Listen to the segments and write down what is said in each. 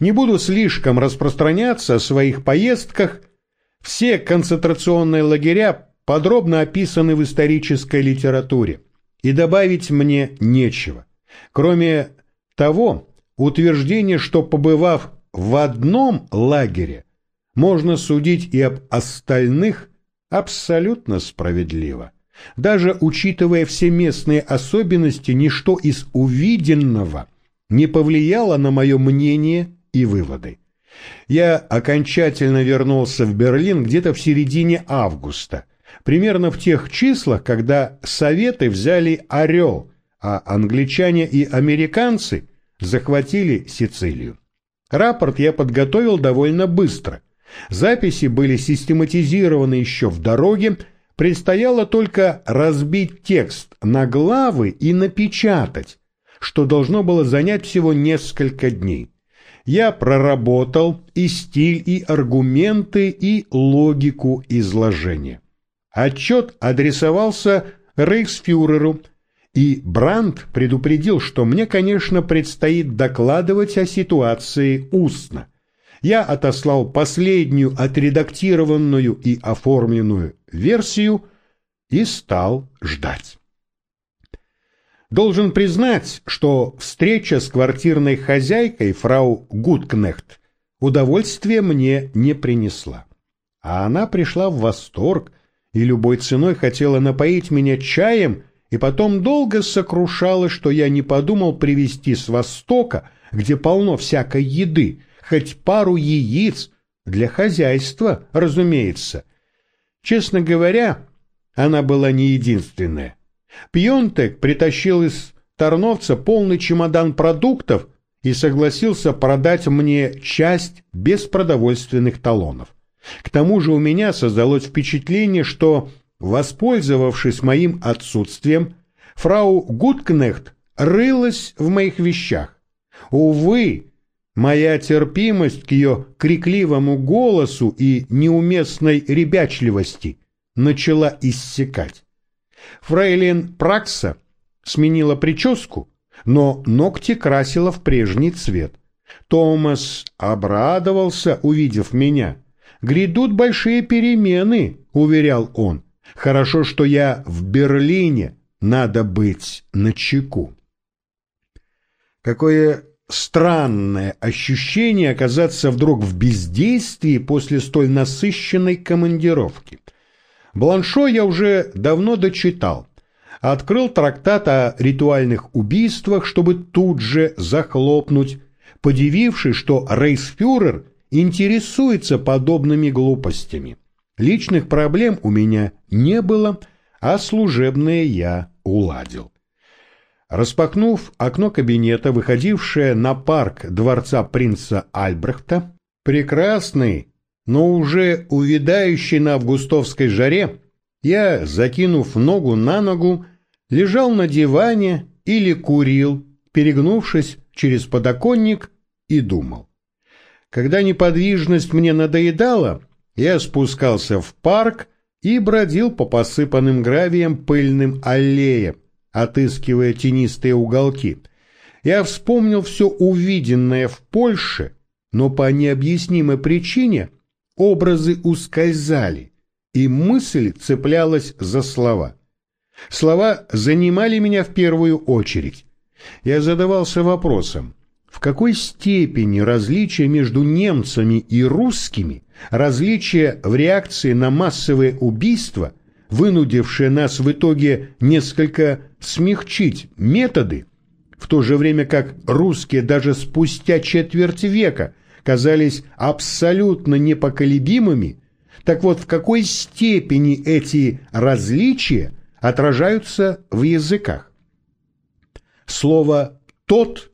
Не буду слишком распространяться о своих поездках. Все концентрационные лагеря подробно описаны в исторической литературе, и добавить мне нечего. Кроме того, утверждение, что побывав в одном лагере, можно судить и об остальных, абсолютно справедливо. Даже учитывая все местные особенности, ничто из увиденного не повлияло на мое мнение и выводы. Я окончательно вернулся в Берлин где-то в середине августа, примерно в тех числах, когда Советы взяли Орел, а англичане и американцы захватили Сицилию. Рапорт я подготовил довольно быстро. Записи были систематизированы еще в дороге, предстояло только разбить текст на главы и напечатать, что должно было занять всего несколько дней. Я проработал и стиль, и аргументы, и логику изложения. Отчет адресовался рейхсфюреру, и Брандт предупредил, что мне, конечно, предстоит докладывать о ситуации устно. Я отослал последнюю отредактированную и оформленную версию и стал ждать. Должен признать, что встреча с квартирной хозяйкой фрау Гудкнехт удовольствия мне не принесла. А она пришла в восторг и любой ценой хотела напоить меня чаем и потом долго сокрушала, что я не подумал привезти с Востока, где полно всякой еды, хоть пару яиц для хозяйства, разумеется. Честно говоря, она была не единственная. Пьонтек притащил из Тарновца полный чемодан продуктов и согласился продать мне часть без продовольственных талонов. К тому же у меня создалось впечатление, что, воспользовавшись моим отсутствием, фрау Гудкнехт рылась в моих вещах. Увы, моя терпимость к ее крикливому голосу и неуместной ребячливости начала иссякать. Фрейлин Пракса сменила прическу, но ногти красила в прежний цвет. Томас обрадовался, увидев меня. «Грядут большие перемены», — уверял он. «Хорошо, что я в Берлине, надо быть начеку». Какое странное ощущение оказаться вдруг в бездействии после столь насыщенной командировки. Бланшо я уже давно дочитал. Открыл трактат о ритуальных убийствах, чтобы тут же захлопнуть, подивившись, что рейсфюрер интересуется подобными глупостями. Личных проблем у меня не было, а служебные я уладил. Распахнув окно кабинета, выходившее на парк дворца принца Альбрехта, прекрасный но уже увядающий на августовской жаре, я, закинув ногу на ногу, лежал на диване или курил, перегнувшись через подоконник, и думал. Когда неподвижность мне надоедала, я спускался в парк и бродил по посыпанным гравием пыльным аллеям, отыскивая тенистые уголки. Я вспомнил все увиденное в Польше, но по необъяснимой причине образы ускользали, и мысль цеплялась за слова. Слова занимали меня в первую очередь. Я задавался вопросом, в какой степени различия между немцами и русскими, различия в реакции на массовые убийства, вынудившие нас в итоге несколько смягчить методы, в то же время как русские даже спустя четверть века казались абсолютно непоколебимыми, так вот в какой степени эти различия отражаются в языках? Слово «тот»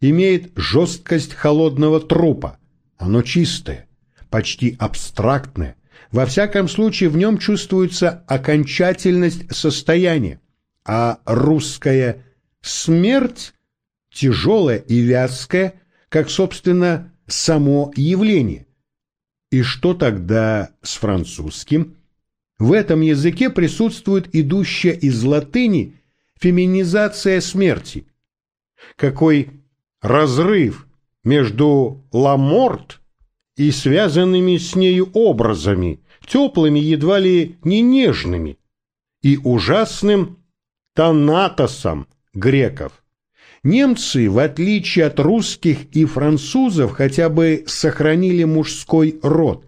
имеет жесткость холодного трупа, оно чистое, почти абстрактное, во всяком случае в нем чувствуется окончательность состояния, а русская смерть тяжелая и вязкая, как, собственно, само явление. И что тогда с французским? В этом языке присутствует идущая из латыни феминизация смерти. Какой разрыв между ламорт и связанными с нею образами, теплыми, едва ли не нежными, и ужасным танатосом греков. Немцы, в отличие от русских и французов, хотя бы сохранили мужской род.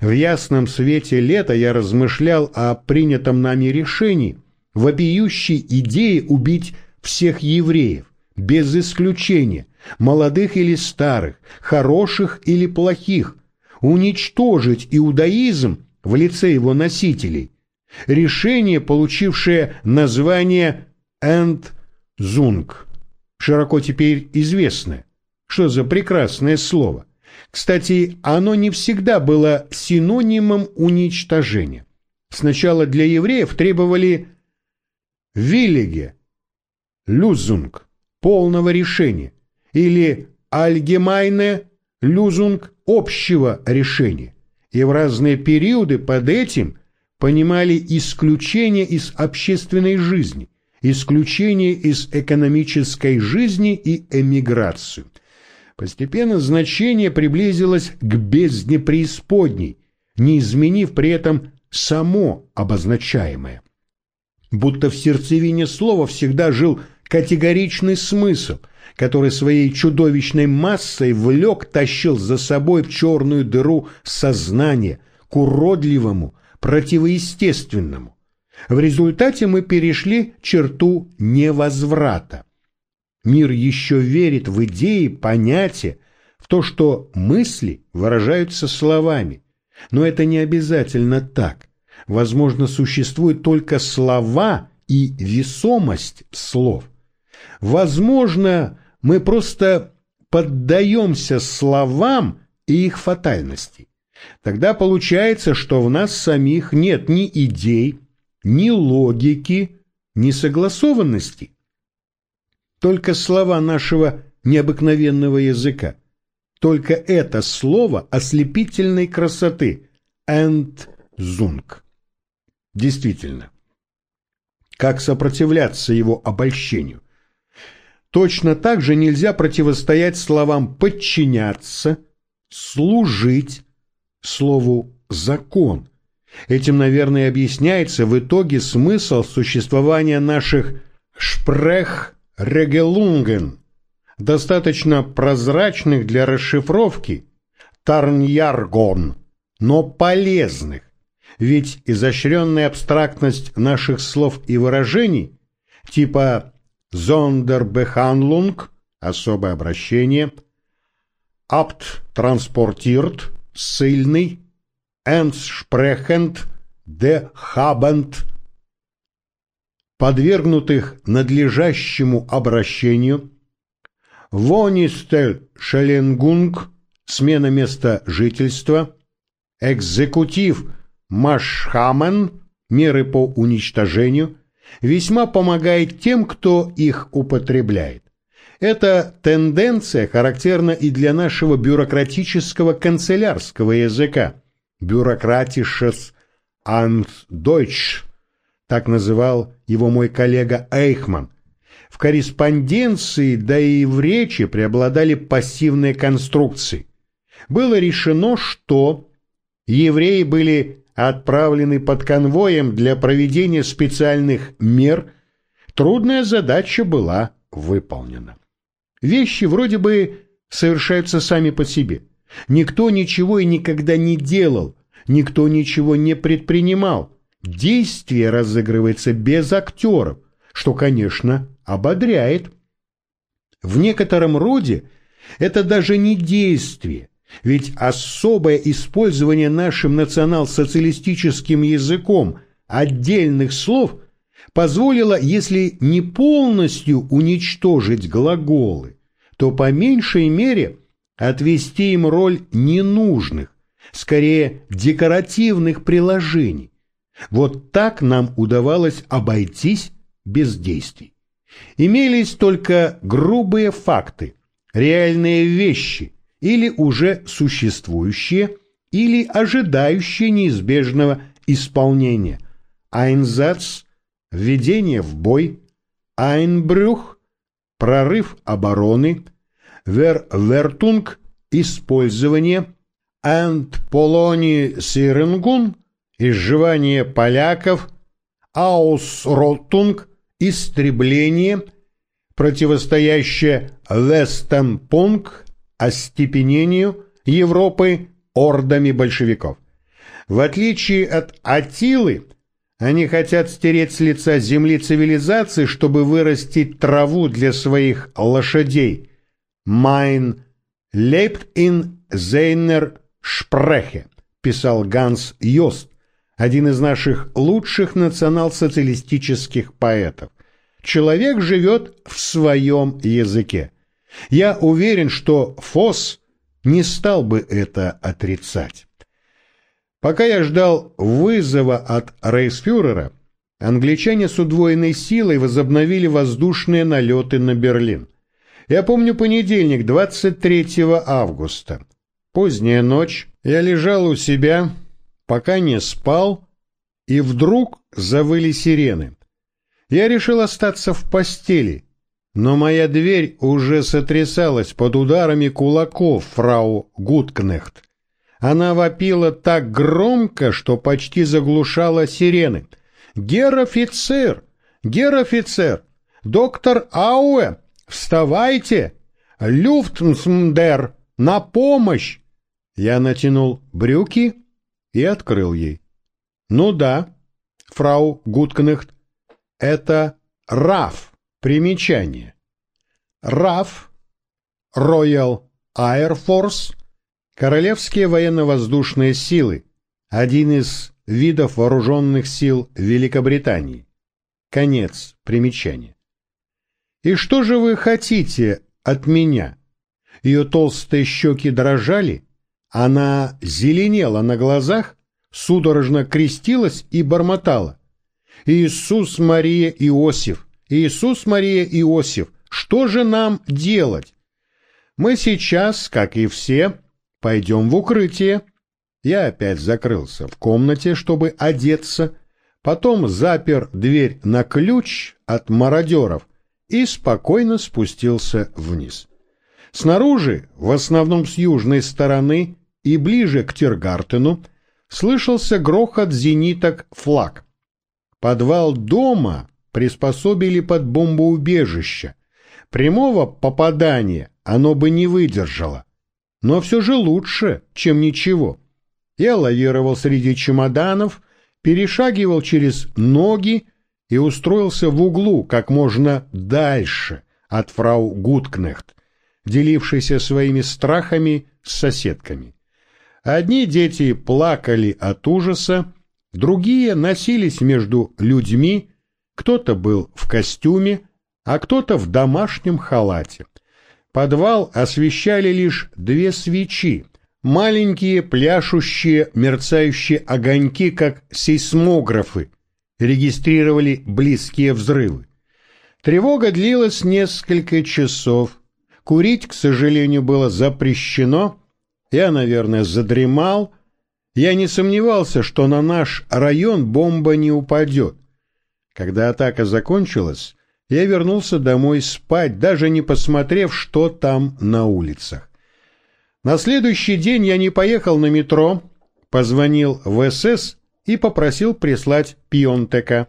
В ясном свете лета я размышлял о принятом нами решении, вопиющей идее убить всех евреев, без исключения, молодых или старых, хороших или плохих, уничтожить иудаизм в лице его носителей. Решение, получившее название «Эндзунг», широко теперь известное. Что за прекрасное слово. Кстати, оно не всегда было синонимом уничтожения. Сначала для евреев требовали «виллиге», «люзунг», полного решения, или «альгемайне», «люзунг», общего решения. И в разные периоды под этим понимали исключение из общественной жизни, исключение из экономической жизни и эмиграцию. Постепенно значение приблизилось к бездне преисподней, не изменив при этом само обозначаемое. Будто в сердцевине слова всегда жил категоричный смысл, который своей чудовищной массой влек, тащил за собой в черную дыру сознания, к уродливому, противоестественному. В результате мы перешли черту невозврата. Мир еще верит в идеи, понятия, в то, что мысли выражаются словами. Но это не обязательно так. Возможно, существуют только слова и весомость слов. Возможно, мы просто поддаемся словам и их фатальности. Тогда получается, что в нас самих нет ни идей, ни логики, ни согласованности. Только слова нашего необыкновенного языка. Только это слово ослепительной красоты – «эндзунг». Действительно, как сопротивляться его обольщению? Точно так же нельзя противостоять словам «подчиняться», «служить», слову «закон». Этим, наверное, объясняется в итоге смысл существования наших «шпрех-регелунген», достаточно прозрачных для расшифровки «тарньяргон», но полезных, ведь изощренная абстрактность наших слов и выражений, типа «зондербеханлунг» – особое обращение, «апт транспортирт» сильный, энсшпрехент, де хабент, подвергнутых надлежащему обращению, вонистель шеленгунг, смена места жительства, экзекутив машхамен, меры по уничтожению, весьма помогает тем, кто их употребляет. Эта тенденция характерна и для нашего бюрократического канцелярского языка. Бюрократишес ans Deutsch, так называл его мой коллега Эйхман. В корреспонденции, да и в речи преобладали пассивные конструкции. Было решено, что евреи были отправлены под конвоем для проведения специальных мер, трудная задача была выполнена. Вещи вроде бы совершаются сами по себе. Никто ничего и никогда не делал, никто ничего не предпринимал. Действие разыгрывается без актеров, что, конечно, ободряет. В некотором роде это даже не действие, ведь особое использование нашим национал-социалистическим языком отдельных слов позволило, если не полностью уничтожить глаголы, то по меньшей мере отвести им роль ненужных, скорее декоративных приложений. Вот так нам удавалось обойтись без действий. Имелись только грубые факты, реальные вещи, или уже существующие, или ожидающие неизбежного исполнения. Айнзац – введение в бой, Einbruch – прорыв обороны, Verwertung – использование, Entpolonisierung – изживание поляков, Ausrottung – истребление, противостоящее Versteppung – остепнению Европы ордами большевиков. В отличие от Атилы, они хотят стереть с лица земли цивилизации, чтобы вырастить траву для своих лошадей. «Mein lebt in seiner Sprache», писал Ганс Йост, один из наших лучших национал-социалистических поэтов. Человек живет в своем языке. Я уверен, что Фосс не стал бы это отрицать. Пока я ждал вызова от рейхсфюрера, англичане с удвоенной силой возобновили воздушные налеты на Берлин. Я помню понедельник, 23 августа. Поздняя ночь, я лежал у себя, пока не спал, и вдруг завыли сирены. Я решил остаться в постели, но моя дверь уже сотрясалась под ударами кулаков фрау Гудкнехт. Она вопила так громко, что почти заглушала сирены. «Гер-офицер! Гер-офицер! Доктор Ауэ! Вставайте! Люфтмсмдер! На помощь!» Я натянул брюки и открыл ей. «Ну да, фрау Гудкнехт, это РАФ, примечание. РАФ, Royal Air Force, Королевские военно-воздушные силы – один из видов вооруженных сил Великобритании. Конец примечания. «И что же вы хотите от меня?» Ее толстые щеки дрожали, она зеленела на глазах, судорожно крестилась и бормотала. «Иисус Мария Иосиф! Иисус Мария Иосиф! Что же нам делать?» Мы сейчас, как и все, Пойдем в укрытие. Я опять закрылся в комнате, чтобы одеться, потом запер дверь на ключ от мародеров и спокойно спустился вниз. Снаружи, в основном с южной стороны и ближе к Тиргартену, слышался грохот зениток флаг. Подвал дома приспособили под бомбоубежище. Прямого попадания оно бы не выдержало но все же лучше, чем ничего. Я лавировал среди чемоданов, перешагивал через ноги и устроился в углу как можно дальше от фрау Гудкнехт, делившейся своими страхами с соседками. Одни дети плакали от ужаса, другие носились между людьми, кто-то был в костюме, а кто-то в домашнем халате. Подвал освещали лишь две свечи, маленькие пляшущие мерцающие огоньки, как сейсмографы, регистрировали близкие взрывы. Тревога длилась несколько часов. Курить, к сожалению, было запрещено. Я, наверное, задремал. Я не сомневался, что на наш район бомба не упадет. Когда атака закончилась, я вернулся домой спать, даже не посмотрев, что там на улицах. На следующий день я не поехал на метро, позвонил в СС и попросил прислать Пионтека.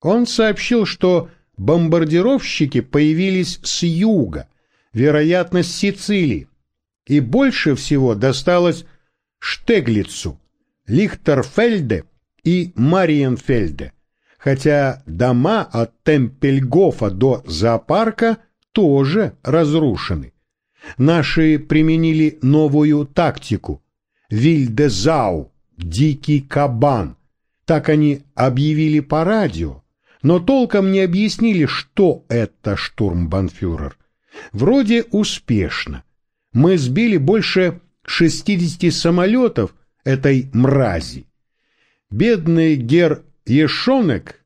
Он сообщил, что бомбардировщики появились с юга, вероятно, с Сицилии, и больше всего досталось Штеглицу, Лихтерфельде и Мариенфельде хотя дома от Темпельгофа до зоопарка тоже разрушены. Наши применили новую тактику – Вильдезау, дикий кабан. Так они объявили по радио, но толком не объяснили, что это штурмбанфюрер. Вроде успешно. Мы сбили больше 60 самолетов этой мрази. Бедный гер Ешонек,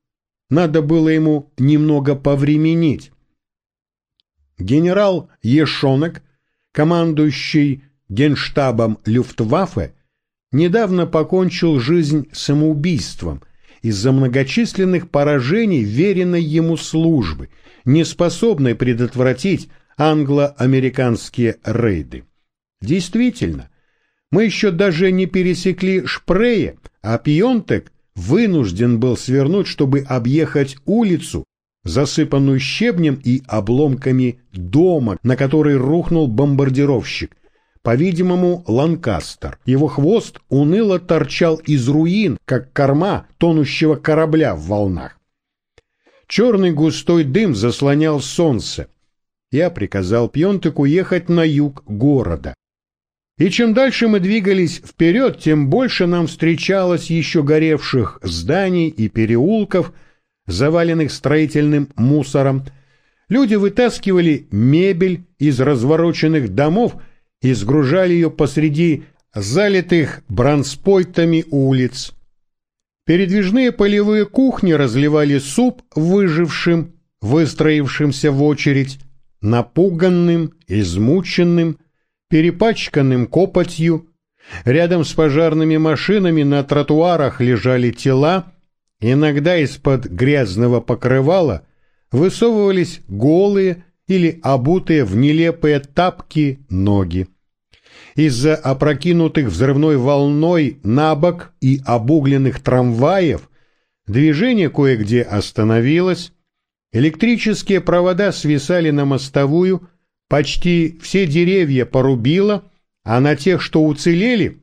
надо было ему немного повременить. Генерал Ешонек, командующий генштабом Люфтваффе, недавно покончил жизнь самоубийством из-за многочисленных поражений веренной ему службы, не способной предотвратить англо-американские рейды. Действительно, мы еще даже не пересекли Шпрее, а Пьонтек вынужден был свернуть, чтобы объехать улицу, засыпанную щебнем и обломками дома, на который рухнул бомбардировщик. По-видимому, Ланкастер. Его хвост уныло торчал из руин, как корма тонущего корабля в волнах. Черный густой дым заслонял солнце. Я приказал Пьонтеку ехать на юг города. И чем дальше мы двигались вперед, тем больше нам встречалось еще горевших зданий и переулков, заваленных строительным мусором. Люди вытаскивали мебель из развороченных домов и сгружали ее посреди залитых бронспойтами улиц. Передвижные полевые кухни разливали суп выжившим, выстроившимся в очередь, напуганным, измученным, перепачканным копотью. Рядом с пожарными машинами на тротуарах лежали тела, иногда из-под грязного покрывала высовывались голые или обутые в нелепые тапки ноги. Из-за опрокинутых взрывной волной на бок и обугленных трамваев движение кое-где остановилось, электрические провода свисали на мостовую, Почти все деревья порубило, а на тех, что уцелели,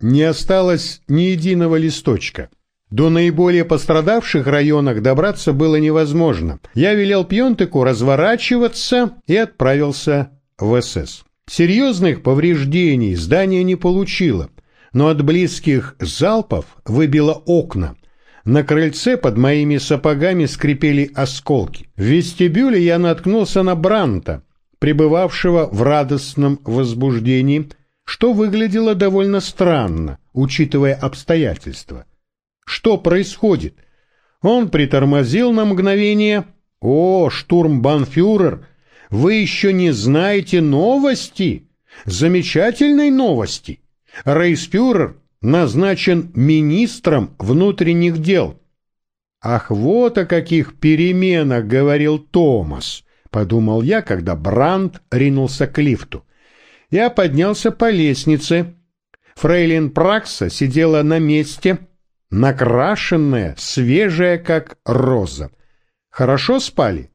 не осталось ни единого листочка. До наиболее пострадавших районах добраться было невозможно. Я велел Пьонтеку разворачиваться и отправился в СС. Серьезных повреждений здание не получило, но от близких залпов выбило окна. На крыльце под моими сапогами скрипели осколки. В вестибюле я наткнулся на Бранта, пребывавшего в радостном возбуждении, что выглядело довольно странно, учитывая обстоятельства. Что происходит? Он притормозил на мгновение. «О, штурмбанфюрер, вы еще не знаете новости? Замечательной новости! Рейспюрер назначен министром внутренних дел». «Ах, вот о каких переменах!» — говорил Томас подумал я, когда Бранд ринулся к лифту. Я поднялся по лестнице. Фрейлин Пракса сидела на месте, накрашенная, свежая, как роза. Хорошо спали?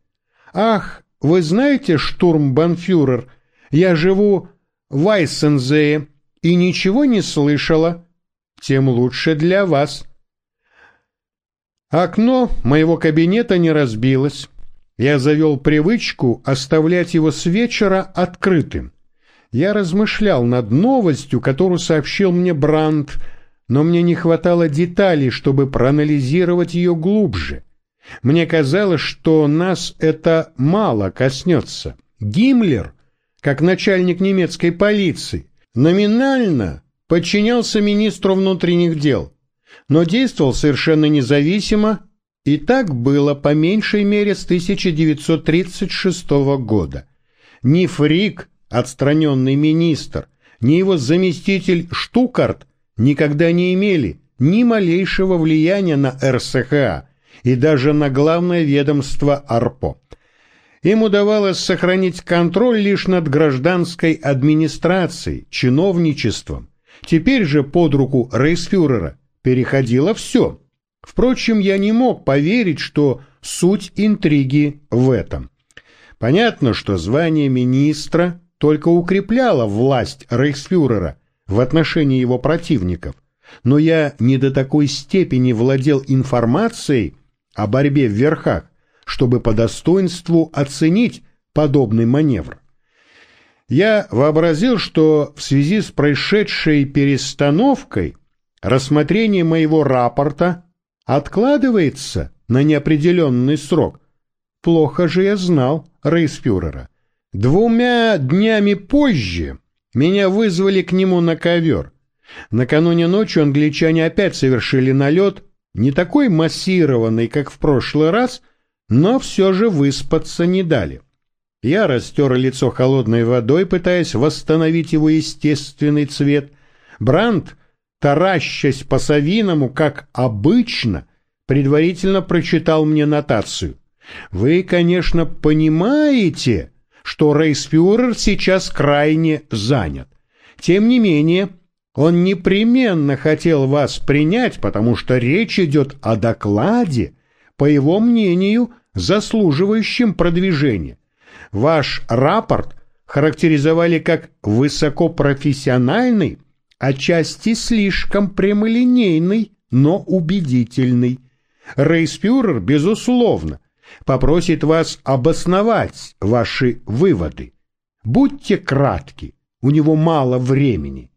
Ах, вы знаете, штурмбанфюрер, я живу в Айсензее и ничего не слышала. Тем лучше для вас. Окно моего кабинета не разбилось. Я завел привычку оставлять его с вечера открытым. Я размышлял над новостью, которую сообщил мне Бранд, но мне не хватало деталей, чтобы проанализировать ее глубже. Мне казалось, что нас это мало коснется. Гиммлер, как начальник немецкой полиции, номинально подчинялся министру внутренних дел, но действовал совершенно независимо и так было по меньшей мере с 1936 года. Ни Фрик, отстраненный министр, ни его заместитель Штукарт никогда не имели ни малейшего влияния на РСХА и даже на главное ведомство АРПО. Им удавалось сохранить контроль лишь над гражданской администрацией, чиновничеством. Теперь же под руку рейсфюрера переходило все – Впрочем, я не мог поверить, что суть интриги в этом. Понятно, что звание министра только укрепляло власть рейхсфюрера в отношении его противников, но я не до такой степени владел информацией о борьбе в верхах, чтобы по достоинству оценить подобный маневр. Я вообразил, что в связи с происшедшей перестановкой рассмотрение моего рапорта откладывается на неопределенный срок. Плохо же я знал рейсфюрера. Двумя днями позже меня вызвали к нему на ковер. Накануне ночью англичане опять совершили налет, не такой массированный, как в прошлый раз, но все же выспаться не дали. Я растер лицо холодной водой, пытаясь восстановить его естественный цвет. Бранд таращась по-совиному, как обычно, предварительно прочитал мне нотацию. Вы, конечно, понимаете, что рейсфюрер сейчас крайне занят. Тем не менее, он непременно хотел вас принять, потому что речь идет о докладе, по его мнению, заслуживающем продвижения. Ваш рапорт характеризовали как высокопрофессиональный, отчасти слишком прямолинейный, но убедительный. Рейспюрер, безусловно, попросит вас обосновать ваши выводы. Будьте кратки, у него мало времени.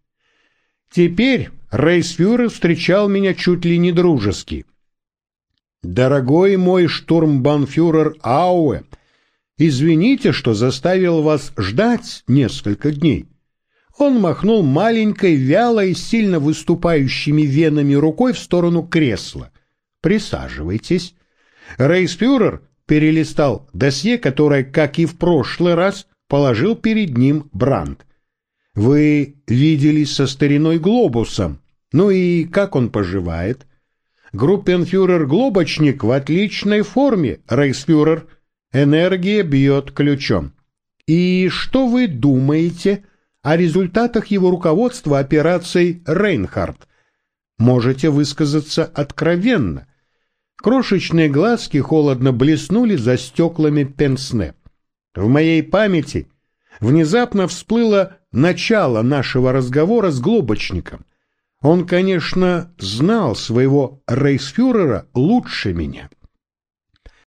Теперь рейсфюрер встречал меня чуть ли не дружески. «Дорогой мой штурмбанфюрер Ауэ, извините, что заставил вас ждать несколько дней». Он махнул маленькой, вялой, сильно выступающими венами рукой в сторону кресла. «Присаживайтесь». Рейсфюрер перелистал досье, которое, как и в прошлый раз, положил перед ним Бранд. «Вы виделись со стариной Глобусом. Ну и как он поживает?» «Группенфюрер Глобочник в отличной форме, рейсфюрер. Энергия бьет ключом. И что вы думаете о результатах его руководства операцией «Рейнхард»? Можете высказаться откровенно. Крошечные глазки холодно блеснули за стеклами пенсне. В моей памяти внезапно всплыло начало нашего разговора с Глобочником. Он, конечно, знал своего рейсфюрера лучше меня.